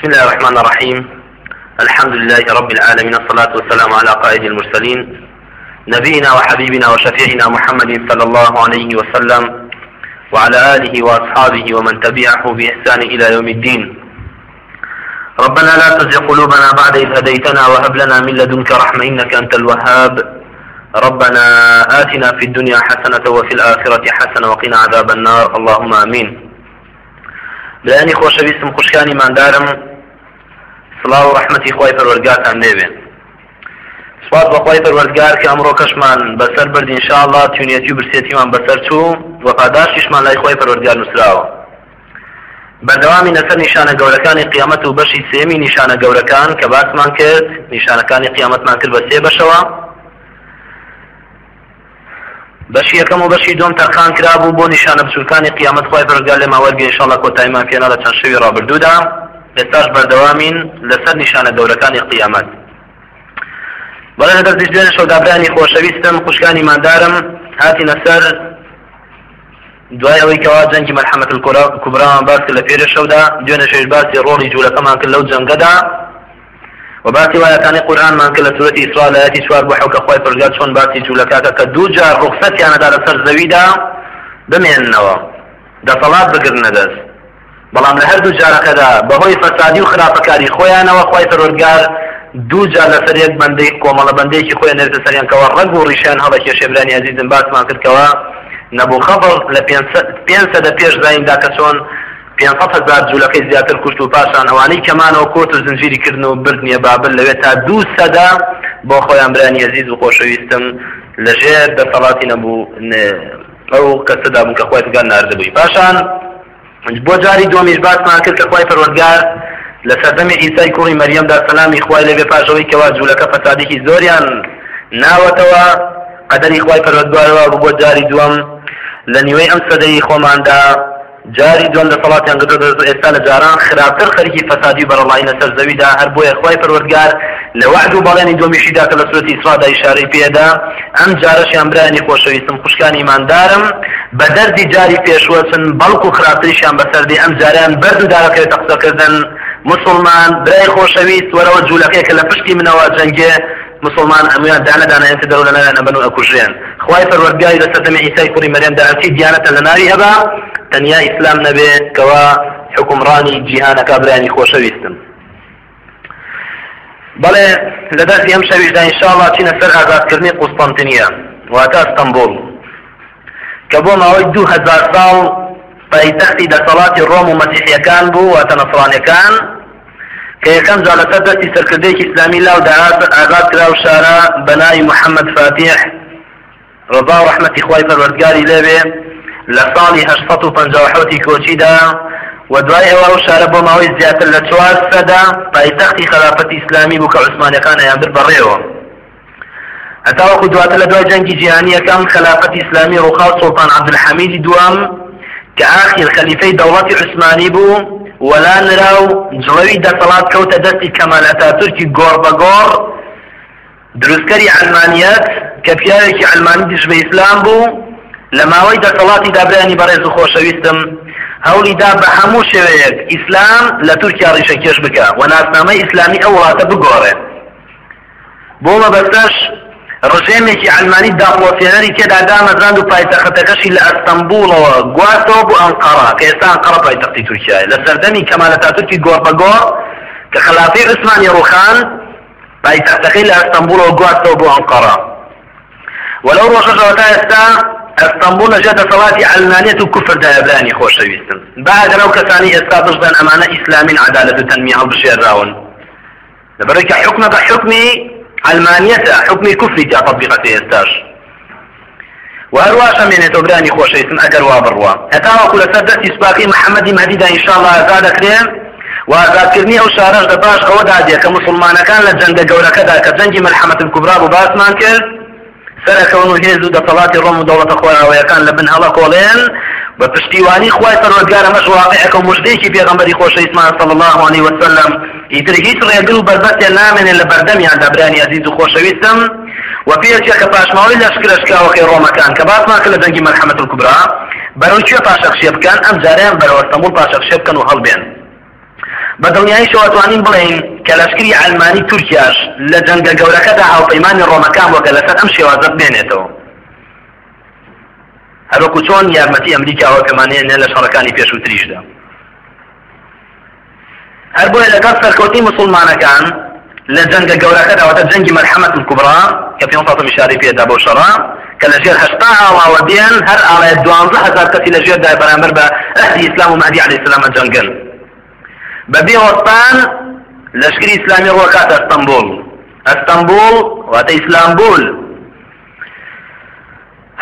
بسم الله الرحمن الرحيم. الحمد لله رب العالمين الصلاة والسلام على قائد المرسلين نبينا وحبيبنا وشفيعنا محمد صلى الله عليه وسلم وعلى آله وأصحابه ومن تبعه بإحسان إلى يوم الدين. ربنا لا تزغ قلوبنا بعد إذ هديتنا وهب لنا من لدنك رحمة إنك أنت الوهاب. ربنا آتنا في الدنيا حسنة وفي الآخرة حسنة وقنا عذاب النار. اللهم آمين. بەیانی خۆشەویستم خوشکانی مادارم سڵاو و ڕحمەتی خۆی پەروەرگاتان لێبێ سوات بەخوای پەروەردگار کە ئەمڕۆ کەشمان بەسەر بردی انشاءالله تونێتی و برسێتیمان بەسەر چوو وەفاداشیشمان لای خۆی پەروەردگار نووسراوە. بەردەوامی لەسەر نیشانە گەورەکانی قیامەت و بەشی سێمی نیشانە گەورەکان کە باسمان کرد نیشانەکانی قیامەتمان کرد بە سێ بەشەوە. بەشی یەکەم و بەشی دوم تەرخان کرابوو بۆ نیشانە بچووکانی قیامەت خۆی بەرگال لێ ماوەرگی انشاءڵە کۆتاییمان پێنا لە چەند شەوی ڕابردوودا. ئێستاش بەردەوامین لەسەر نیشانە گەورەکانی قیامەت. بەڵێ لەدەر دیژێنە شەودابرانی خۆشەویستم خوشکانی مادارم هاتینە سەر دوای ئەوەی کەوا جەنگی مەرحەمەت کوبرامان باس کرد لە پێرە شەودا دوێنە شێش باسی ڕۆڵی جوولەکەمان کرد لەو جەنگەدا. وباسی وایەکانی قورئانمان کرد لە سورەتی ئیسرا لە ئاەتی چوار بۆ حەوکە خۆی پرگات چۆن باسی جوولەکەکە کە دوو جار ڕوخسەتیانەدا لەسەر زەویدا بمێننەوە. دەسەڵات بگرنە دەست. بەڵام لە هەردوو جارەکەدا بەهۆی فەسادی و خراپەکاری خۆیانەوە خۆی پەروەردگار دوو جار لەسەر یەک بەندەی کۆمەڵە بەندێکی خۆیان نێرتە سەریانکەوە ڕەگ و ڕیشان هەڵە کێشێبرانی عزیزم باسمان کردکەوە. نەبوو خەبڵ لە پێنج سەدە پێش زایندا کە چۆن هزار جوولەکەی زیاتر کوشت و پاشان ئەوانەی کەمانەوە کۆت و زنجیری کردن و بردنیە بابل لەوێت تا دوو سەدا بۆ خۆیان برانی عزیز و خۆشەویستم لەژێر دەسەڵاتی نەبوو ئەو کەسەدا بوو کە خۆی تگەن نردبووی پاشان بۆ جاری دومیش باسمان کرد کە خۆی پەروەردگار لە سەردەمی ئیسای کوڕی مەریەمدا سەلامی خوای لەبێ پاشەوەی کەوا جوولەکە فەسادێکی زۆریان ناوەتەوە. قەدەری خوای پەروەردگارەوە بۆ جاری دووەم لە نیوەی ئەم سەدەی خۆماندا. جاری دوم لە سەڵاتیان گرت ئێستا لە جاران خراپتر خەرکی فەسادی بەرەڵای لەسەر زەویدا هەر بۆیە خی پەروەردگار لە وعد و بەڵێنی دومیشیدا کە لە سوەتی ئیسرادا ئیشارەی پێدا. ئەم جارەشیان برانی خۆشەویستم خوشکانی ایماندارم بە دەردی جاری پێشوەچن بەڵکو و خراپتریشیان بەسەردی ئەم جاریان بەرد و دارەکەی تەقسەکردن. مسلمان برای خۆشەویست وەرەوە جوولەکەی کە لە پشتی منەوە جەنگێ مسلمان دەرو لە نایان ئەبن و ئەکوژێن خی پەروەردگاری لە سەدەمی ئیسای کوڕی مەریەم داعەتی دیانەتە لە ناوی هەبا تەنیا ئیسلام نەبێ کەوا حکومڕانی جیهانەکە برانی خۆشەویستم بەڵێ لە دەستی ئەم شەویشدا ئینشاءڵڵا چینە سەر ئازادکردنی قوستانتنیە واتە ئەستەمبول. کە بۆ ماوەی دوو هەزار ساڵ پایتەختی دەسەڵاتی ڕۆم و مەسیحیەکان بوو واتە نەسڕانەکان کە یەکەم جا لەسەر دەستی سەرکردەیەکی ئیسلامی لاو ئازاد کرا و شارە بەناوی محەممەد فاتیح ڕضا و ڕحمەتی خوای پەروەردگاری لێبێ لە ساڵی 1950 کۆچیدا و دوای ئێوە و شارە بۆ ماوەی زیاتر لە چوار سەدا پایتەختی خلافەتی ئیسلامی بوو کە عوسمانەکان ئەیان بر بەڕێەوە هەتاوەکو دواتر لە دوای جەنگی جیهانی یەکەم خلافەتی ئیسلامی ڕووخاو سڵتان عەبدولحەمیدی دووەم کە ئاخیر خەلیفەی دەوڵەتی عوسمانی بوو وەلا نراو جڵەوی دەسەڵات کەوتە دەستی کەمال ئەتاتورکی گۆڕ بە گۆڕ دروستکەری ئەلمانیەت کە پیاوێکی ئەلمانی دژ بە ئیسلام بوو لە ماوەی دەسەڵاتی دابرانی بەڕێز و خۆشەویستم هەولیدا بە هەموو شێوەیەک ئیسلام لە تورکیا ڕیشەکێش بکە و ناسنامەی ئیسلامی ئەو وڵاتە بگۆڕێ. بۆ مەبەستەش ڕژێمێکی ئەلمانی داخۆفێنەری تێدا دامەزراند و پایتەختەکەشی لە ئەستەمبولەوە گواتەوە بۆ ئەنقەڕا کە ئێستا ئەنقەڕە پایتەختی تورکیای لە سەردەمی کەمالەتا تورکی گۆڕبەگۆڕ کە خلافی عوسمانی ڕوخان پایتەختەکەی لە ئەستەمبولەوە گواتەوە بۆ ئەنقەڕا وەلەو ڕۆژەژەوە تا ئێستا ئەستەمبول لەژێ دەسەڵاتی علمانیت و کوفر دایبرانی خۆشەویستن باگەرە و کەسانی ئێستا بشدەن ئەمانە ئیسلامین عدالت و تەنمی هەڵبژێراون لەبەرەوەی حکمە بە حکمی علمانیەتە حکمی کوفری تا تطبیقەتی ئێستاش وهرواشە مێنێتەوە برانی خۆشەویستن ئەگەر وا بڕوە هەتاوەکو لەسەر دەستی سوپاقی محەممەدی مەدیدا ئینشاءڵڵا ئازاد دەکرێن و ئازادکردنی ئەو شارەش لە باش ئەوەدا دێ کە مسلمانەکان لە جەنگە گەورەکەدا کە جەنگی مەلحەمەت کوبرا بوو باسمان کرد سەرەکەون و هێز و دەسەڵاتی ڕۆم و دەوڵەتە خۆراوەیەکان لە بە پشتیوانی خوای پەروەردگار ئەمەش واقعەکە و مژدەیەکی پێغەمبەری خۆشە ئیسمان صلی الله عليه وسلم. ئیتر هیچ ڕێگل و بەربەتێ نامێنێ لە بەردەمیان دەبرانی عزیز و خۆشەویستم. و پێچێ کە پاشماوەی لەشکرشکاوەکەی ڕۆمەکان کە باسمان کە لە دەنگی مەرحەمەت الکوبرا بەرەو کوێ پاشەخشیە بکەن؟ ئەم جاریان بەرەوە ئەستەمبول پاشەخشیە بکەن و هەڵبێن. بە دڵنیایی شەوەتوانین بڵین کە لەشکری ئەلمانی تورکیاش لە جەنگە گەورەکەدا هاوپەیمانی ڕۆمەکان وەکە لەسەر ئەم شێوازە بێنێتەوە. هەروەکو چۆن یارمەتی ئەمریکاوە کەمانێنێ لە شەڕەکانی پێشووتریشدا هەر بۆیە لەگەڵ سەرکەوتی مسلمانەکان لە جەنگە گەورەکەداوەتە جەنگی مەرحەمەت کوبرا کە پێ میشاری پێدا بۆ شەڕا کە لە ژێر هەشتا ئاواوە دێن هەر ئاڵێ دوانزە هزار کەسی لە ژێردا بەرامبەر بە ئەهلی ئیسلام و مەهدی عەلەیهی السلام جەنگن بەبێ وەستان لەشکری ئیسلامی ڕۆکاتە ئەستەمبول. ئەستەمبول واتە ئیسلامبول.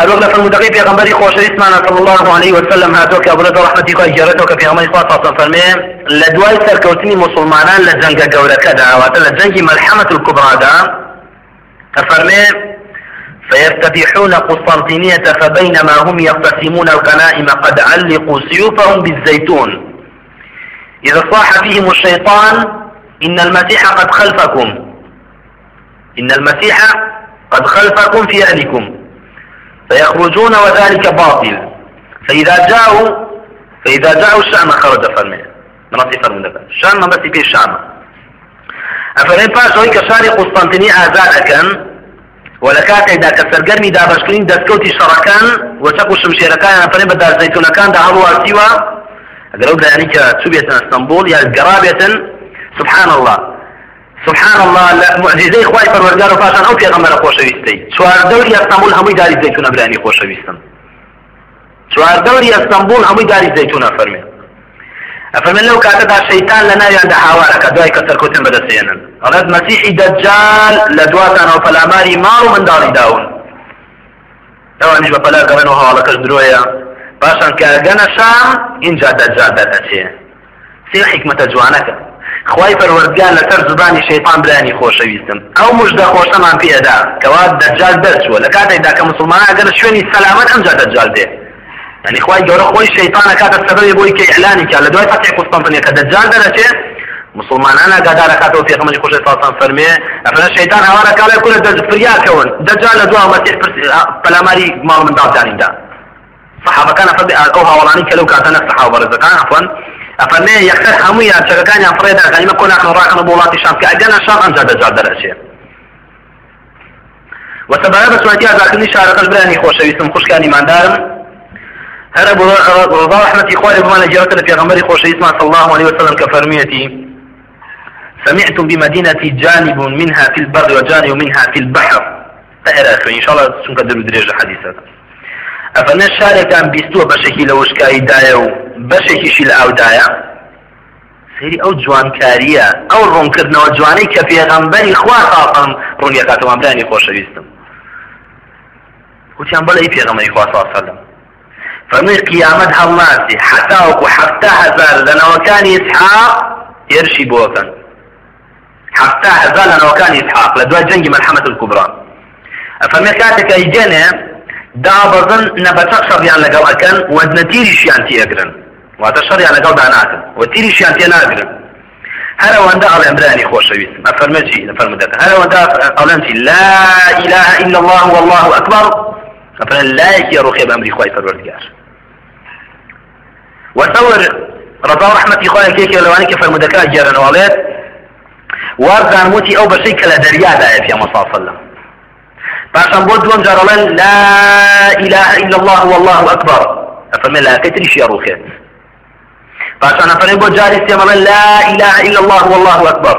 هل وقت فرمودقي في غنبري خوش اسمنا صلى الله عليه وسلم هاتوك أبو رضا رحمتي خواه جارتوك في غنبري صلى الله عليه وسلم لدواي سركوتني مسلمانان لجنگ قولة كدا واتا لجنگ ملحمة الكبرى دا. فرمي فيفتتحون قسطنطينية فبينما هم يقتسمون الغنائم قد علقوا سيوفهم بالزيتون. إذا صاح فيهم الشيطان إن المسيح قد خلفكم. إن المسيح قد خلفكم في أهلكم. فيخرجون وذلك باطل. فإذا جاءوا فإذا جاءوا الشام خرج فرمي مناطق فرمودك الشام بس في الشام أفرين باش هيك شاري قسطنطينية آزادكا ولكاتێکدا کە سەرگەرمی دابشکردین دەستکەوتی شەڕەکان وەچەک و شمشێرەکان ئەفرێن بە دازەیتونەکاندا هەڵواسیوە ئەگەر ئەو دایانی چوو بێتن ئەستەمبول یا گەڕابێتن سبحان الله. سبحان الله معجزەی خوای پەروەردگار و پاشان ئەو پێغەمبەرە خۆشەویستەی. چوار دەوری ئەستەمبول هەمووی داری زەیتونە برانی خۆشەویستن. چوار دەوری ئەستەمبول هەمووی داری زەیتونە فەرمێ ئەفەرمێن لەو کاتەدا شەیتان لە ناویاندا هاوارەکە دوای کە سەرکوتن بەدەستێنن. ئەڵێت مەسیحی دەجال لە دواتانەوە پەلاماری ماڵ و منداڵی داون. ئەوانیش بە پەلا گەڕێنەوە هەواڵەکەش درۆیە. پاشان کە گەنە شام اینجا دەجال دەدەچێ. سێ حکمەتە جوانەکە. خی پەروەردگان لەسەر زبانی شەیتان برانی خۆشەویستم. ئەو مژدە خۆشەمان پێدا کەوا دەجال دەرچوە لە کاتێکدا کە مسلمان ئەگەر شوێنی سەلامەت ئەمجا دەجال دێ. ئەنی خی گەورە خۆی شەیتانە کاتە سەبەری بۆی کە ئەلانیکە لە دوای فەتی قوستانتنیە کە دەجال دەرەچێ مسلمانان ئاگادارە کاتەوە پێغمەی خۆش ساسان فەرمێ ئەفرە شەیتان هەوارە کاڵێ کورە دەج فریاکەون. دەجال لە دوا مەسیح پەلاماری ماڵ منداڵدانیدا صحابەکان فەبێ ئەو هاوڵانی کە لەو کاتەنە سەحاو بەرزەکان عفوان أفرمي يختار همية شكاكاني عن فريدا كان يما كنا نحن راكنا بولاتي شام شام أنجا دجال درجة وسبب سواتي ذاكني شارك البراني خوش يسم خوش كاني ماندارم هر أبو رضا رحمتي خوالي بمعنى في غمري خوش اسمع صلى الله عليه وسلم كفرميتي. سمعتم بمدينة جانب منها في البر وجانب منها في البحر. تأرى إن شاء الله سنك درو دريج حديثة. أفنا الشارع كان بيستوى بشكي لوشكاي دايا وبشكي شي لأو دايا. سيري أو جوان كاريا أو رون كردنا وجواني كفي غنبري خوا بيستم. وتيان بلا إيه في غنبري خوا وسلم. فمن قيامت هەڵناسی حتا وەکو حفتا هزار. لەنەوەکانی ئسحاق هێرشی بۆکەن حفتا هزار لەنەوەکانی ئسحاق لە دوای جەنگی مەرحەمەت الکوبرا ئەفەرمێ کاتێکە ئیجێنێ دابەزن نەبەچەق شەڕیان لەگەڵ ئەکەن و نەتیریشیان تێگرن واتە شەڕیان لەگەڵ داناکەن و تیریشیان تێ ناگرن هر ئەوەندە ئەڵێن برانی خۆشەویست ئەفەرمەجی لەفەرمودەکە هەر ئەوەندە ئەڵێنتی لا إله إلا الله والله أكبر؟ ئەفەرن لایەکی ڕوخێ بە ئەمری خوای پەروەردگار وەسەور ڕضا ڕحمەتی خۆیان کێکێ لەوانی کە فەرمودەکە گێرنەوەڵێت وارزان وتی ئەو بەشەی کە لە دەریادایە پێ مەساسەلم پاشان جارەڵێن لا إله إلا الله والله أكبر ئەفەرمێ لاکەی تریشی ڕوخێت پاشان ئەفەرمێ بۆ جاری سێمەڵێن لا إله إلا الله والله أكبر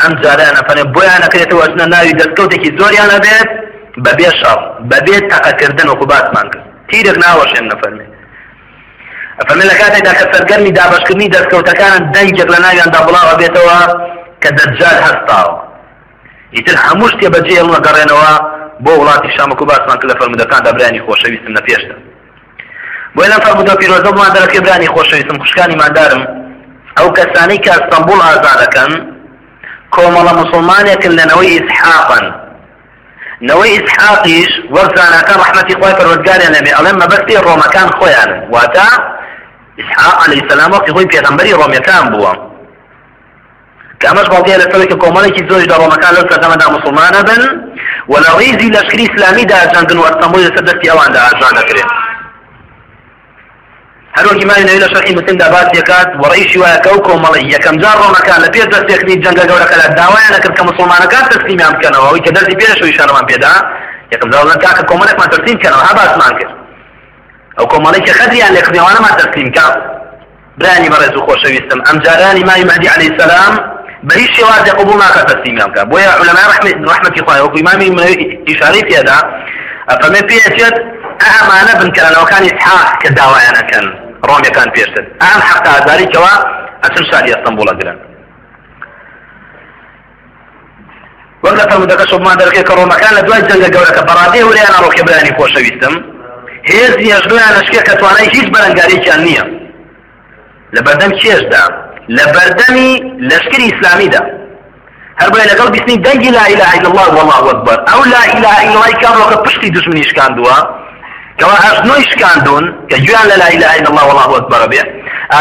ئەم جاران ئەفەرمێ بۆیان نەکرێتەوە ئەچنە ناوی دەستکەوتێکی زۆریان ئەبێت بەبێ شەڕ بەبێ تەقەکردن وەکو باسمان کرد تیرێک ناوەشێن نەفەرمێ ئەفەرمێ لە کاتێکدا کە سەرگەرمی دابشکردنی دەستکەوتەکانن دەنگێک لە ناویاندا بڵاوە بێتەوە کە دەجال هەستاوە ئیتر هەموو شتێ بەجێ هەڵمە گەڕێنەوە بۆ وڵاتی شامەکو باسمان کرد لە فەرمودەکاندا برانی خۆشەویستم نە پێشدا. بۆی لەم فەرمودە پیرۆزەمان دەرەکە برانی خۆشەویستم خوشکانی مادارم ئەو کەسانەی کە ئەستەمبول ئازادەکەن کۆمەڵە مسلمانێکن لەنەوەی ئیسحاقن. نەوەی ئیسحاقیش وەرزانەکان ڕحمەتی خۆی پەروەردگاریان لەمێ ئەڵێن مەبەستی ڕۆمەکان خۆیان واتە؟ إسحاق عليه السلام وقتی خۆی پێغەمبەری ڕۆمیەکان بووە. کە ئەمەش باڵگەیە لەسەرێکە کۆمەڵێکی زۆری دا ڕۆمەکان لەو سەردەمەدا مسلمانە بن و لە ڕیزی لەشکری ئیسلامیدا ئاژاندن و ئەستەمبولی لەسەر دەستی ئەواندا ئاژان دەکرێت هەروەکی مای نەوی لە شەخی مسلمدا باس یکات وەڕیشی وایە کە ئەو کۆمەڵی یەکەم جار ڕۆمەکان لە پێ دەستێکنی جەنگە گەورەکە لە داوایان نەکرد کە مسلمانەکان تەسلیمیان بکەنەوە ئەوی کە دەستی پێشەوەی شەرمان پێدا یەکەم جار کاکە کۆمەڵێکمان تەسلیم بکەنەوە ها باسمان کرد. ئەو کۆمەڵی کە خەدریان لێ کردیوانەمان تەسلیم کە برانی بەڕێز و خۆشەویستم ئەم جارانی مای مهدی عەلەیهی سەلام بە هیچ شێوازێ قبول ناکات تەسلیمیان بکە. بۆیە علەمای ڕەحمەتی خوای وەکو ئیمامی ئیشارەی پێدا ئەفەرمێ پێچێت ئەمانە بنکەرانەوەکانی ئسحاق کە داوایانەکەن ڕۆمیەکان پێشتر. ئەم حەقا ئازاریکەوە ئەچن شاری ئەستەمبوڵە گرن. وەک لە فەرمودەکە شومان دەرکێت کە ڕۆمەکان لە دوای جەنگە گەورەکە بەڕادەی وریانە ڕۆکێبرانی خۆشەویستم. هێز یەژدویان لەشکێ کە توانای هیچ بەرەنگاریکیان نییە. لە بەردەم چێشدا لە بەردەمی لەشکری ئیسلامیدا هەر بڵێ لەگەڵ بیستنی لا إله إلا الله والله أكبر ئەو لا إله إلا الله کامڕۆکە پشتی دژمنی شکاندووە کەوا هەشتنۆی شکاندون کە گویان لە لا إله إلا الله والله أكبر بێ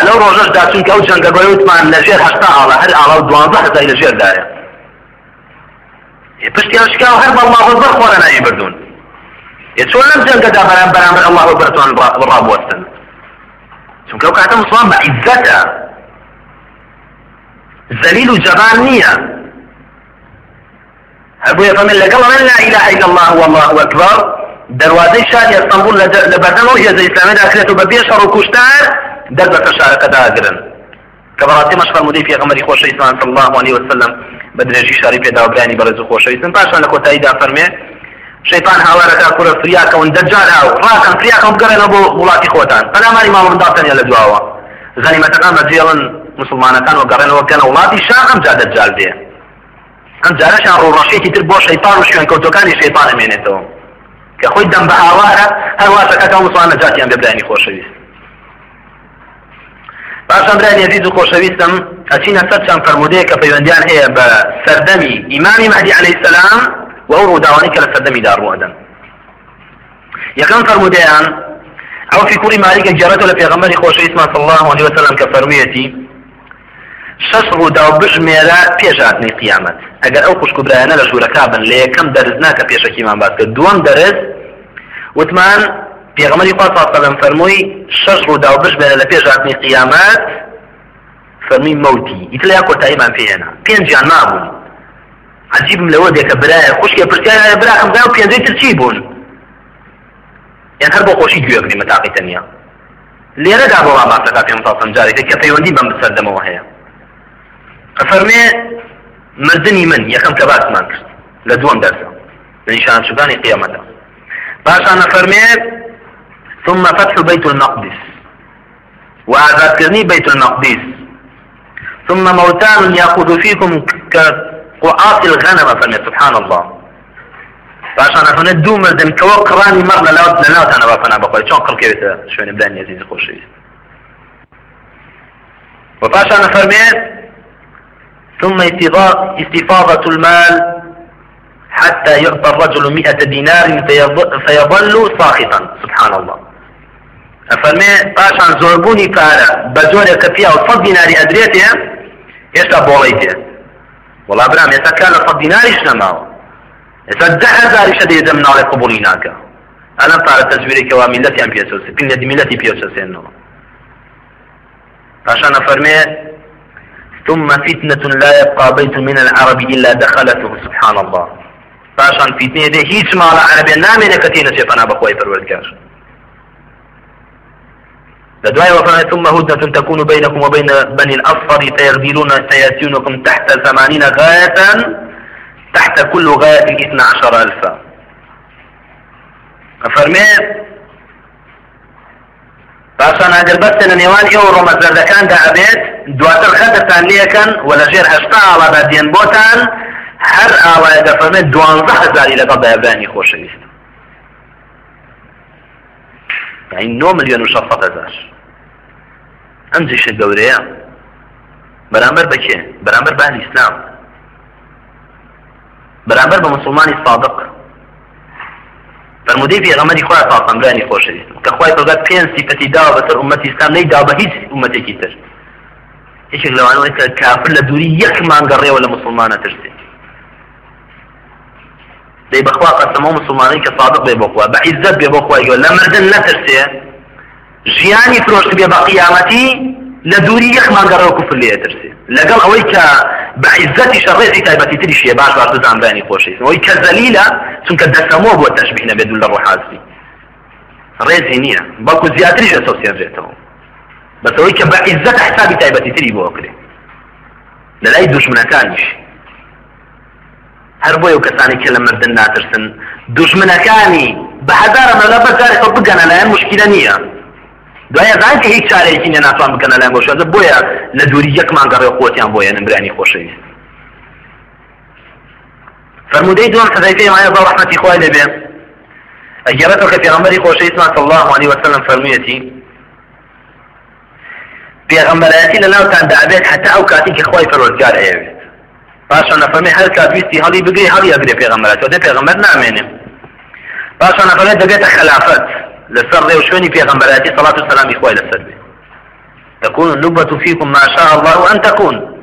لەو ڕۆژەشدا چونکە ئەو جەنگە گۆی وتمان لەژێر هەشتا ئاڵە هەر ئاڵا و دوانزە هەزای لەژێردایە پشتیان شکا و هەر الله أكبر خۆرە ناوی بردون چۆن لەم جەنگەدا بەرام بەرامبەر الله أكبر توان ڕابوەستن چونکە ئەو کاتە مسلمان بە عیزەتە زەلیل و جەبان نییە. هەبووە فەمن لەگەڵ من لا إله إلا الله والله أكبر. دەواازەی شاری ئەستانبول لە بەردەمەوە هێزە ئیسلامیدا کرێت و بە بێ شەڕ و کوشتار دەربەکە شارەکەداگرن کە بەڕاستی مەشفەرمودەی پێغەمەری خۆشە ئیسمان صلی الله عليه وسلم بە درێژی شاری پێداوەبرانی بەرز و خۆشەویستن پاشان لە کۆتاییدا فەرمێ شەیتان هاوارەکە کورە فریاکەون دەجار هاو. ڕاکەن فریاکەم بگەڕێنە بۆ وڵاتی خۆتان. پەلاماری مامەڕداتەنە لە دواوە. زەنیمەتەکان بەجێڵن مسلمانەکان و گەڕێنەوە بکەنە وڵاتی شا ئەم جا دەجال بێ ئەم جارەشان ڕۆڕەشێکی تر بۆ شەیطان و شوێن کەوتەکانی شەیطان ئەمێنێتەوە کە خۆی دەم بە هاوارە هەرواسەکەەکە مسلمان نەجاتیان بێبرانی خۆشەویست باشان برانی عزیز و خۆشەویستم ئەچینە سەر چەند فەرمودەیە کە پەیوەندیان هەیە بە سەردەمی ئیمامی مەهدی عەلەیهی سەلام و ئەو ڕووداوانی کە لە سەردەمیدا ڕوەدەن یەکەم فەرمودەیان عەوفی کوڕی مالیکە گەڕێتەوە لە پێغەمبەری خۆشەویستمان صلی الله عليه وسلم کە فەرموویەتی شەش ڕوودا و بژمێرە پێش هاتنی قیامەت. ئەگەر ئەو خوشک برایانە لە ژوورەکە بن لە یەکەم دەرز ناکە پێشەکیمان باس کرد دووەم دەرز وتمان پێغەمەری خوا سەلەم فەرمووی شەش ڕوودا و بژمێرە لە پێش هاتنی قیامەت فەرمی مەوتی. ئیتر یا کۆتاییمان پێێنا پێنجیان نابوون. عجیبم لەوە دێکە برایە. خوشکێ پرسیارە براکەم دا و پێنجەی تر چی بوون؟ یان هەر بۆ خۆشی گوێگری مەتاقی تەنیا. لێرەدا بۆ ماسەکە پێم ساسم جارێکە کە پەیوەندی بەم بسەردەمەوە هەیە. ئەفەرمێ مردنی من یەکەم کە باسمان کرد لە دووەم نیشان شگانی قیامەتە باشان ئەفەرمێ ثم فتح بيت المقدس. وعذاب كرني بيت المقدس. ثم موتان يأخذ فيكم كقعاص الغنم فمن سبحان الله. باشان ئەفەنە دوو مردن کەەوە قڕانی مەڕ لە لاوت لە ناوتانە بافەنا بخۆی چۆن قڕکەوێتە شوێنە بلان یزیز خۆشەویست وپاشان فەرمێت ثم استفاضة المال حتى يعطى الرجل مئة دينار فيظل ساخطا. سبحان الله. أفرمي باشان زوربوني كارا بزوري كفيا وصد ديناري أدريته يشتا بوليته والله برام يتكال صد ديناري شنماو ئێستا ده هزاری شە دێ دەم ناڵێ قبولی ناکە ئەلم پارە تەزویرێکەوە میلەتیان پین لە میلەتی پێوسەسێنەوە پاشان فەرمێ ثم فتنة لا يبقى بيت من العرب إلا دخلته سبحان الله پاشان فتنة دي هیچ ماڵە عربێ نامێنە کە تێنە چێپەنا بەخۆی پەروەردگار لدواء وفرنا ثم هدنة تكون بينكم وبين بني الأصفر فيغدرون فيأتونكم تحت ثمانين غاية تحت كل غاية اثنى عشر ألفا. أفرمي باشان ئەگەر بەستە لە نێوان ئێوە ڕۆمەزەردەکاندا ئەبێت دواتر خەتتان لێکەن و لە ژێر هەشتا ئاڵادا دێن بۆتان هەر ئاوایە دەفەرمێت دوانزە هەزاری لەگەڵ دایبانی خۆشەویست يعني نۆ ملیۆن و شەست هەزار. ئەم جیشە گەورەیە بەرامبەر بەکێ بەرامبەر بە ئیسلام بەرامبەر بە مسلمانی صادق. فرمودەی پێغەمەری خوا تاقەمرانی خۆشەویست کە خوای پەرگات پێنج سیفەتی داوە بەسەر ئومەتی ئیسلام نەیدا بە هیچ ئومەتێکی تر هیچێک لەوانەوەی کە کافر لە دووری یەک مانگەڕێەوە لە مسلمانە ترسێ دەی بەخوا قەسەمە مسلمانی کە صادق بێ بۆ خوا بە عیزت بێ بۆ خوای گەۆ لە مردن نەترسێ ژیانی فرۆشت بێ بە قیامەتی لە دووری یەکمانگەڕەوە کوفر لێ ترسێ لەگەڵ ئەوەی کە بە عیزەتی شەڕێزی تایبەتی تری شیە باش باش بزانبانی خۆشی ئەوەی کە زەلیلە چونکە دەسەمەوە بۆ تەشبیه نەبێت لە ڕۆحازی ڕێزی نییە بەڵکو زیاتریش ئەسۆسیێنرێتەوە بەسەوەی کە بە عیزەت حسابی تایبەتی تری بۆ کرێ لە لای دوژمنەکانیش هەر بۆی و کەسانی کە لە مردن ناترسن دوژمنەکانی بە هەزارە مەلە بەجارێکەوە بگەنە لایەن مشکلە نییە دوایە زان کە هیچ چارەیەکی نیە ناتوان بکەنە لایەن بۆ شازە بۆیە لە دووری یەکمان گەڕێ خۆتیان بۆیە نمرانی خۆشەویست فرمودەی دوم حذیفه مایە بە ڕحمەتی خوای لەبێ. ئەگەرەتەوە کە پێغەمبەری خۆشەویستمان صلی الله عليه وسلم فەرموویەتی پێغەمبەرەتی لە ناوتان دابێت حتا ئەو کاتی کە خۆی پەروەردگار ئەیەوێت باشە نەفەرمی هەر کات ویستی هەڵی بگری هەڵی ئەگرێ پێغەمبەرەت دە پێغەمبەر نامێنێ. باشە نەفەرمێت دەبێتە خلافەت لەسەر ڕێو شوێنی پێغەمبەرەتی صلاة السلام خوای لەسەر بێ تكون النبوة فيكم ما شاء الله أن تكون.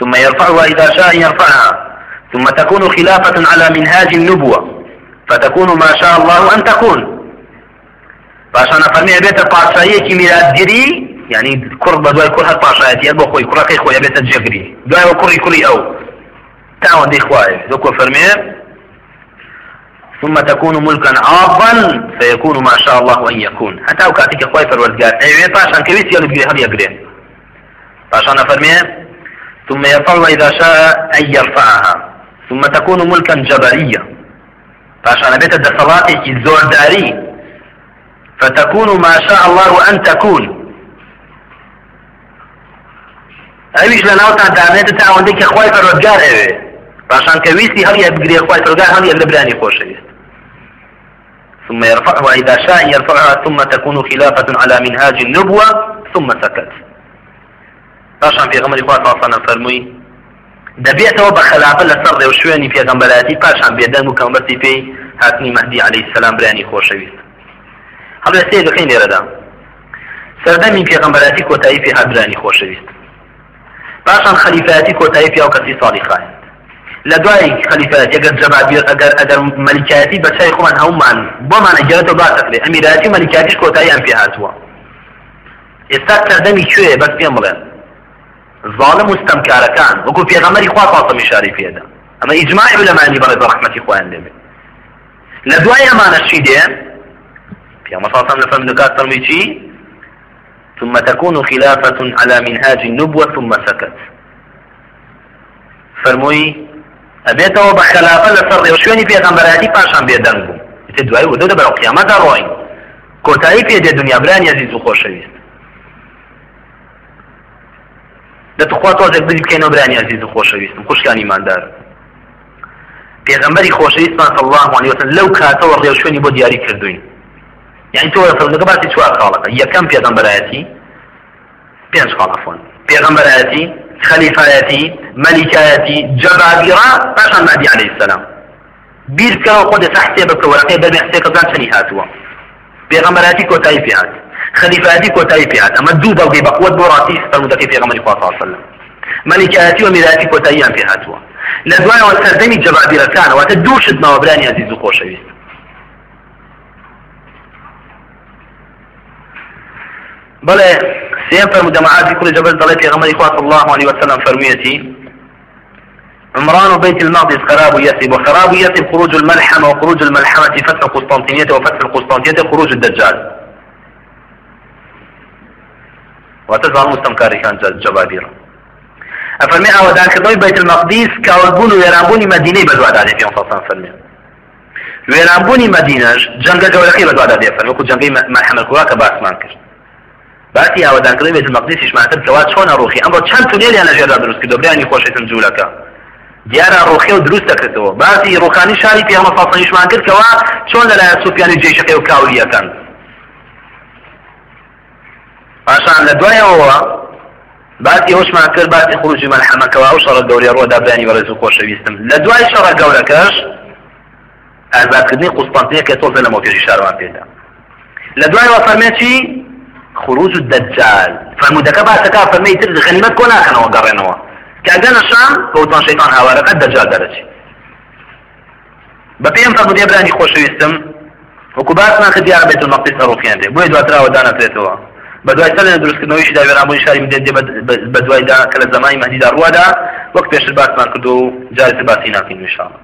ثم يرفعها إذا شاء يرفعها. ثم تكون خلافة على منهاج النبوة. فتكون ما شاء الله أن تكون. باشا فرمي بيت پاشایەکی میراثگیری يعني بە دوای کوڕ هەر پاشایەتی بۆ خۆی کوڕەکەی خۆی بێتە جێگری دوایەوە کوڕی کوڕی ئەو تاوەندەی خوایە وەکو فەرمێ ثم تكون ملكا عاضا فيكون ما شاء الله أن يكون. حتى وكاتك خوي فرودگار أيوه باشان كويس يلقي هل يقري باشان فرمي ثم يرفعها إذا شاء أن يرفعها. ثم تكون ملكا جبريا باشان بيت الدسلاتي زور داري. فتكون ما شاء الله أن تكون. ئەویش لە ناوتان دامێتە تا ئەوەندەی کە خخوای پەرۆزگار ئەوێ پاشان کە ویستی هەڵیە بگرێ خخوای پرۆگار هەڵیە لە برانی خۆشەویست ثم يرفعها وإذا شاء يرفعها ثم تكون خلافة على منهاج النبوة ثم سكت. پاشان پێغەمەری خوا تاسانە فەرمووی دەبێتەوە بە خلافە لەسەر ڕێو شوێنی پێغەمبەراتی پاشان بێدەنگ و کەمبەتی پێی هاتنی مەهدی عليه السلام برانی خۆشەویست. هەڵێ سێ دەکەین لێرەدا. سەردەمی پێغەمبەراتی کۆتایی پێ هاتبرانی خۆشەویست. پاشان خەلیفەتی کۆتایی پیا و کەسی ساڵی خای لە دوای خەلیفەت ئەگەر جەبابیر ئەگەر ئەگەر مەلیکایەتی بەچای خۆمان هەومان بۆمانە گەرێتەوە باسەکرێ ئەمیراتی مەلیکاتیش کۆتاییان پێ هاتووە ئێستا سەردەمی کوێ بەس پێم بڵێن ظالم و ستەمکارەکان وەکو پێغەمەری خوا فاڵتەمی شاری پێدا ئەمە ئیجماعی لەمانی بەڕێ بە ڕحمەتی خۆیان دەبێت لە دوای ئەمانە چی دێ پیامە ساسان لە فەرمودەکات فەرمی چی ثم تكون خلافة على منهاج النبوة ثم سكت. فرموي ئەبێتەوە بە خلافە لەسەر ڕێوشوێنی پێغەمبەراتی پاشان بێدەنگ بوو. تێ دوای و دەدە بەرەو قیامەتدا ڕۆین. کۆتایی پێدێ دنیابران یازیز و خۆشەویست. دەتخوا تۆزێک بری بکەینەوە برانی عزیز و خۆشەویستم خوشکان ایماندار. پێغەمبەری خۆشەویستمان صلی الله علیه وسلم لەو کاتەوە ڕێوشوێنی بۆ دیاری کردوین. یعنی تۆ لەسەردەکە باسی چوار خاڵەکە یەکەم پێغەمبەرایەتی پێنج خاڵ عەفوان پێغەمبەرایەتی خەلیفایەتی مەلیکایەتی جەبابیرا پاشان مادی عەلەیهی السەلام بیر بکەوە خۆ دەسا حسێبە بکە وەرەقەی بەرمێ حسێکەکان چەنی هاتووە پێغەمبەرایەتی کۆتایی پێ هات خەلیفایەتی کۆتایی پێ هات ئەمە دوو بەڵگەی بەقوت بۆ ڕاستی فەرمودەکەی پێغەمبەری خوا صلی الله علیه وسلم. مەلیکایەتی و میرایەتی کۆتاییان پێ هاتووە لە دوایەوە سەردەمی جەبابیرەکانەوە تە دوو شت سيم فرمود معاذ كل جبل ضليت يا غمر صلى الله عليه وسلم فرميتي عمران بيت المقدس خراب يثرب وخراب يثرب خروج الملحمة وخروج الملحمة فتح القسطنطينية وفتح القسطنطينية خروج الدجال. وتظهر مستمكاري كان جبابير أفرمي أو ذاك بيت المقدس كاولبون ويرابوني مدينة بدواد عليه في أنصار فرمي. ويرابوني مدينة جنگ جولقي بدواد عليه فرمي وكو جنگي ملحمة الكواكا باسمان كرت باسی ئاوادانکردن بێت مەقدیسیش ماتر کەوا چۆنە ڕوخی ئەمڕۆ چەند تونێلیان لە ژێردا دروست کرد برانی خۆشێتن جوولەکە. دیارە ڕوخی و دروست دەکرێتەوە باسی ڕوخانی شاری پیامە فاسەنیشمان کردکەوە چۆن لەلایەن سوپیانی جێشەکەی و کاوریەکەن پاشان لە دوایەوە باسی ئەوشمان کرد باسی خروجی مەلحەمەکەەوە ئەو شەڕە گەوری ڕۆدا برانی بەڕێز و خۆشەویستم. لە دوای شەڕە گەورەکەش ئازادکردنی قوسپانتنیە کە تۆزە لە مۆپێژی شارمان پێدا. لە دوایەوە فەرمێکی خروج الدجال. فرمودەکە باسەکە فەرمەی تر غەنیمەت کۆ ناکەنەوە گەڕێنەوە. کاگەنە شام کەوتان شەیطان هاوارەکە دەجال دەرەچی. بە پێم فەرمودێ برانی خۆشەویستم وەکو باسمان کە دیار بێت ئەڕۆکیان دێ. بۆی دواتراوە دانەکرێتەوە بە دوای سەر دروستکردنەوەیشی داوێرابووی شاری مدێت دێ بە دوایدا کە لە زمانی مەهدیدا ڕوادا وەک پێشتر باسمان کردو و جارێتر باسی ناکەین انشاءالله.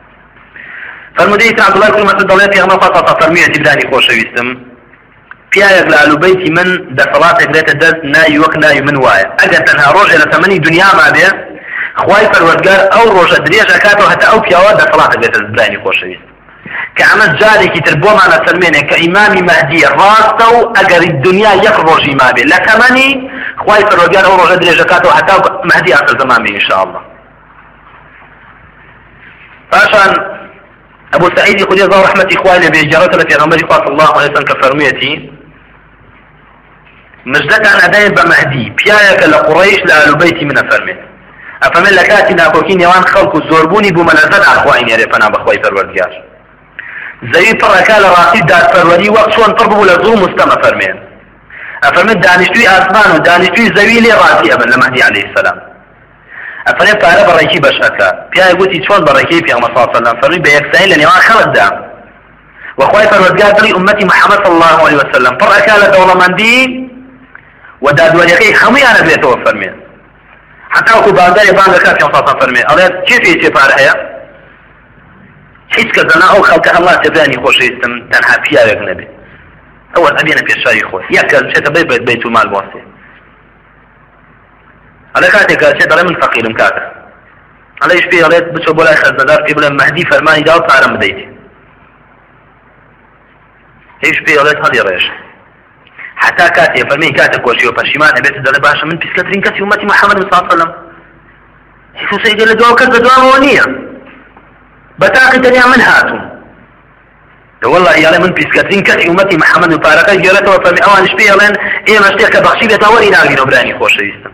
فرمودەی عبد الله كل مسعود دڵێت پێغەمبەر صلی الله فەرمیێتی برانی خۆشەویستم. پیاەک لە ئالوبەیتی من دەسەڵاتێک لێتە دەست ناوی وەک ناوی من وایە ئەگەر تەنها ڕۆژێ لە تەمەنی دنیاما بێ خوای پەروەردگار ئەو ڕۆژە درێژ ئەکاتەوە هەتا ئەو پیاوە دەسەڵاتێک لێتە برانی خۆشەویست کە ئەمە جارێکی تر بۆمانە فەرمێنێ کە ئیمامی مەهدی ڕاستە و ئەگەر دنیا یەک ڕۆژی ما بێ لە تەمەنی خوای پەروەردگار ئەو ڕۆژە درێژەکاتەوە هەتا مەهدی ئاسە زەمان بێ ئینشاءالله پاشان أبو سعيد يقول يا رحمة إخواني بإجارة التي غمر صلى الله عليه وسلم كفرميتي مجدك أنا دائما بمهدي. بيايك لقريش لأهل بيتي من فرمي أفمن لكاتي ناكوكين يوان خلق الزوربوني بملازل أخوائي يا رفنا بخوائي فرورديار زەوی پڕەکە لە ڕاستی دادپەروەری وەک چۆن پڕ بوو لە زوو مستەمە فەرمێن ئەفەرمێت دانیشتوی ئاسمان و دانیشتوی زەوی لێ ڕاستی ئەبن لە مەهدی عەلەیهی سەلام ئەفەرێ پارە بەڕێکی بەشەکە پیای گوتی چۆن بەڕێکەی الله علیه وسلم. فەرمی بە یەکسایی لە نێوان خەڵکدا وخوای پەروەردگار دڵی الله عليه وسلم. پڕەکە لە دەوڵەمەندی و دادوەریەکەی هەمویانە بێتەوە فەرمێن حتا وەکو بانداری بانگەکە پێ فەرمێ ئەڵێ چێ پێ چێ پارە هەیە هیچ کە دەنا ئەو خەڵکە هەڵا تێبیانی خۆشەویستم تەنها پیاوێک نەبێت ئەوە ئەبێنە پێشاوی خۆی یەکە چێتە بێ بێت بیت و مال بۆسێ ئەلە کاتێکە چێت دەڵێ من فەقیرم کاکە ئەڵەیش پێ ئەڵێت بچۆ بۆ لای خەزمەدار پێ بڵێ مەهدی فەرمانی دا و پارەم بدەیت هیچ پێ ئەڵێت هەڵی ڕێژ حتا کاتێ فەرمی کاتە کۆشی و پەشیمان ئەبێت دەڵێ باشە من ومەتی محەممەد صلی الله عليه وسلم. لە دواو کەس بە دواوەوە نییە بتاقي تنيا من هاتم والله يا من بيسكتين كتي أمتي محمد مباركة جرته وفرمي أوان شبيه لين إيه مشتيك بخشي بيتوري ناقين وبراني خوش يستم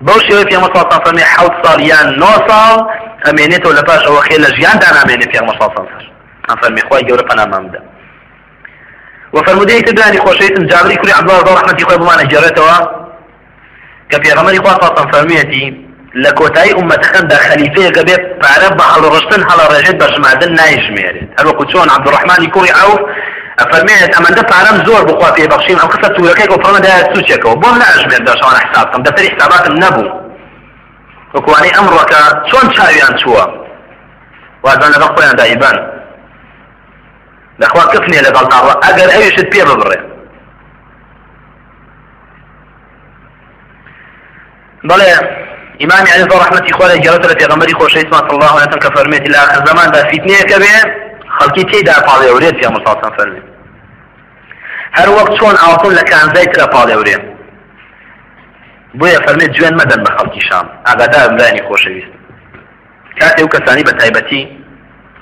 بوشي في مصاصة فرمي حوت صار يان نو صار أمينيته لباش أو خيل جيان دانا أميني في مصاصة فرمي خواهي جورة فنا وفرمودي تداني خوشيتم جابري كل عبد الله رحمة خوي بمعنى جرته كفي غمري خواصة فرميتي لە کۆتایی ئومەتەکەمدا خەلیفەیەکە بێت پارە بە هەڵڕشتن هەڵە ڕێژێت بە ژمادن نایژمێرێت هەروەکو چۆن عبدڕحمانی کوڕی ئەو ئەفەرمێت ئەمەندە پارەم زۆر بخوا پێ بەخشیم ئەم قسە توورەکەی و فڕمەدا سوچێکەوە بۆم ناژمێت دەشوان حسابکەم دەتەری حساباتم نەبوو وەکوانی ئەمڕۆکە چۆن چاویان چووە وازان لەگەڵ خۆیان دایبان. لەخوا کفنێ لەگەڵ تاڕە ئەگەر ئەویشت پێ ببڕێ بەڵێ إمام علي رحمة إخواني جرت في غمري خوش اسمه الله عليه وسلم كفرميت. إلى آخر زمان دا فتنة كبير خلقي تيدا فاضي وريد في مصاصا فرمي هر وقت شون عاطل لكان زيت فاضي وريد بويا فرميت جوان مدن بخلقي شام. أغدا أمراني خوش ويست كاتي وكساني بتايبتي. جوان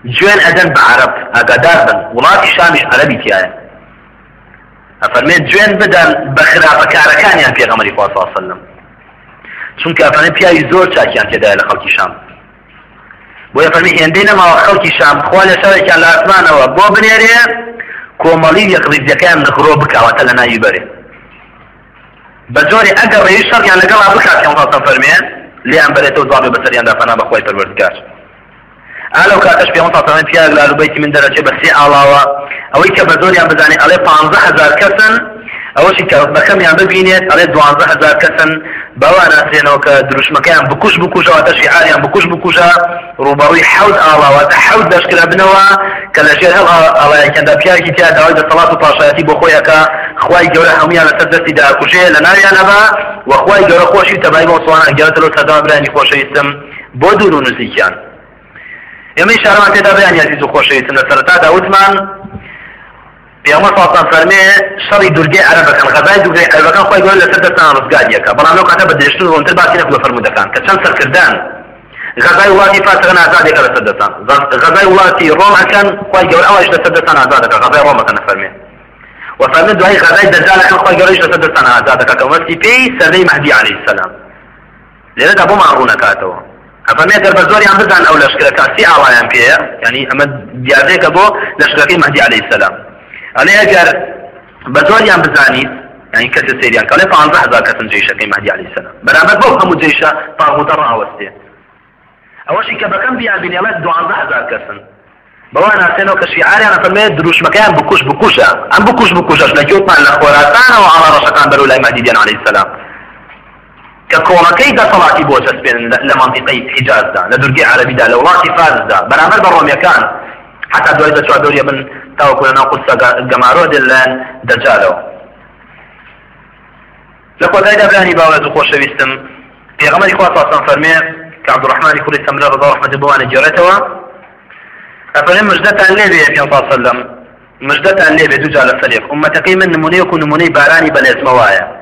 جوێن ئەدەن بە عرب ئەگادار بن. وڵاتی شامیش عربی تایە ئەفەرمێت جوێن بدەن بە خراپەکارەکانیان پێغەمەری خواسەلم چونکە ئەفەنە پیاوی زۆر چاکیان تێدایە لە خەڵکی شام. بۆ یەفەرمی هێندەی نەماوە خەڵکی شام خوا لە شەوێکیان لە ئاسمانەوە بۆ بنێرێ کۆمەڵی یەقریزیەکەیان نخرۆ بکاوەتە لە ناوی بەرێ. بە جۆری ئەگەر ڕێوی شەڕیان لەگەڵا بکات یان فەرمێ لیان بەرێتەوە دوابێ بەسەریاندا فەنا بەخوای پەروەردگار. ئالە و کاتەش پێ ساڵ پیاگ لە لوبەیتی من دەرەچێ بە سێ ئاڵاوە ئەوەی کە بە زۆریان بزانێ ئەڵێ پ هزار کەسن ئەوەشی کە بەکەمیان ببینێت ئەڵێ دوانزە هزار کەسن باوا ناسرێنەوە کە دروشمەکەیان بکوش بکوشەوە تەشی عالیان بکوش بکوشە ڕوبەڕووی حەوت ئاڵاواتە حەوت دەشکرا بنەوە کە لە ژێر هەڵ ئاڵایەکەندا پیاکی تیا داوای دەسەڵات و پاشایەتی بۆ خۆیەکە خوای گەورە هەمویان لەسەر دەستی داکوژێ لە ناویانەبا وەخوای گەورە خۆشی تەبای بۆ سوانە گەرەتەوە سەدا برانی خۆشەویستم بۆ دوور و نزیکیان. ئێمەی شارمان تێدا بەیان یازیز و خۆشەویستن لە سەرەتادا وتمان صلی الله فەرمێ شەڕی دورگەی عەرەبەکان غەزای دورگەی عەرەبەکان خۆی گەورە لەسەر دەستان ڕزگاریەکە بەڵام لەو کاتە بە درێژتر ڕۆنتر باسی نەکو بە فەرمودەکان کە چەند سەرکردان غەزای وڵاتی فاتەکان ئازادێکە لەسەر دەستان غەزای وڵاتی ڕۆمەکان خۆی گەورە ئەوەش لەسەر دەستان ئازادەکە غەزای ڕۆمەکە نەفەرمێ وفرمي دعاء غزاي دجال كان خوي جريش لسد سنة هذا كمسي في سنة مهدي عليه السلام. لذا أبو معرونا كاتو بزوري عم بدان أو لشكرة كاسي عوايان فيها يعني أما ديازيك أبو لشكرة مهدي عليه السلام. ئەلێ بە زۆریان بزانیت يعني کەس سریان کەڵێ پانزە هزار کەسن جێشەکەی مەهدی علیه السلام. بەرامبەر بۆ هەموو جێشە تاغوتە ڕاوەستێ ئەوەشی کە بەکەم بیان بینێڵێت دوانزە هزار کەسن بەوە ناسێنەوە کە شیعاریان فەرمێت دروشمەکەیان بکوش بکوشە ئەم بکوش بکوشەش لە گوتمان لە خۆراسانەوە ئاڵا ڕەشەکان بەرەو لای مادیدیان عەلەیهی السەلام کە کۆڵەکەی دەسەڵاتی بۆ چەسپێنن لە منطقەی حیجازدا لە دورگی عەرەبیدا لە وڵاتی فارسدا بەرامبەر بە ڕۆمیەکان حتا دوای دەچوا دەوریە بن تاوەکو لە ناو قوسە گەمارۆ دێلەن دەجالەوە لە کۆتایدا برانی باوەز و خۆشەویستم پێغەمەری خوا ساسان فەرمێ کە عبدڕحمانی کوڕی سەمرە ڕضا ڕحمەتی بوانە گێڕێتەوە ئەفەرێ مژدەتان لێ بێ پێ سەلەم مژدەتان لێ بێ دووجا لە سەرێک ئومەتەکەی من نمونەیەک و نمونەی بارانی بەلێزمەوایە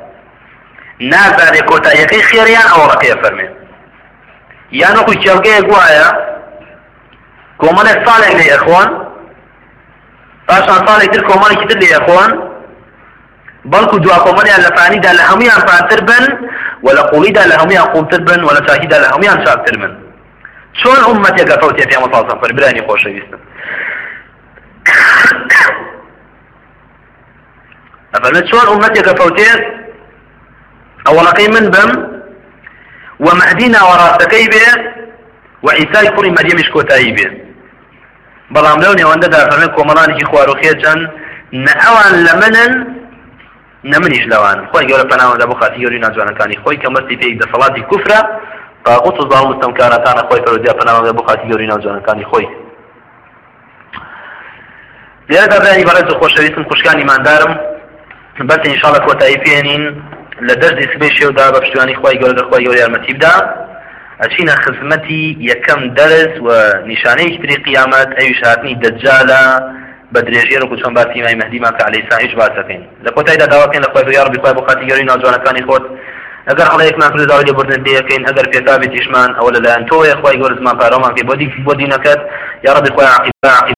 نازانێ کۆتاییەکەی خێریان ئەوڕەکەی فەرمێ یان وەکو کێڵگەیەک وایە کۆمەڵێک ساڵێک لێ ئەخۆن پاشان ساڵێک تر کۆمەڵێکی تر لێ ئەخۆن بەڵکو دوا کۆمەڵیان لە فانیدا لە هەمویان پانتر بن و لە قوڵیدا لە هەمویان قوڵتر بن. و لە چاکیدا لە هەمویان چاکتر بن چۆن ئومەتێکە فەوتێ پێمە ساسم فەربرانی خۆشەویستم ئەفەرمێت چۆن ئومەتێکە فەوتێ ئەوەڵەکەی من بم و مەهدی ناوەڕاستەکەی بێ و عیسای کوڕی مەریەمیش کۆتایی بێ. بەڵام لەو نێوەندەدا فەرمێت کۆمەڵانێکی خواروخێجان نە ئەوان لە منن نەمنیش لەوان. خۆی گەورە پەناوەدا بۆ خاتی گەوری ناجوانەکانی خۆی کە مەستی پێی دەسەڵاتی کوفرە قوت و زاڵ مستەمکارەکانە خۆی پەرودیا پەناوەدا بۆ خاتی گەوری ناجوانەکانی خۆی. لێرەدا برانی بەڕێز خۆشەویستم خوشکانی ماندارم. بەس ئینشاڵە کۆتایی پێێنین سبێ شێودا بە پشتیوانی خۆی گەورە خۆی گەوری یارمەتی بدا ئەچینە خزمەتی یەکەم دەرس و نیشانەیەکی تری قیامەت ئەویش هاتنی دەجالە بە درێژێر و چۆن باسی مای مەهدیمان کە عەلەیهی ساعیش باسەکەین لە کۆتایدا داواکەین لە خۆی بڕیار بخوای بۆ خاتی گەوری ناوجوانەکانی خۆت. ئەگەر هەڵەیەکمان کرد داوای لێبوردن دەیەکەین ئەگەر پێکاوی تیشمان ئەوە لەلایەن تۆیە خۆی گەورە زمان پارەمان پێ بۆ دی بۆ دینەکەت یا ڕەبی خۆی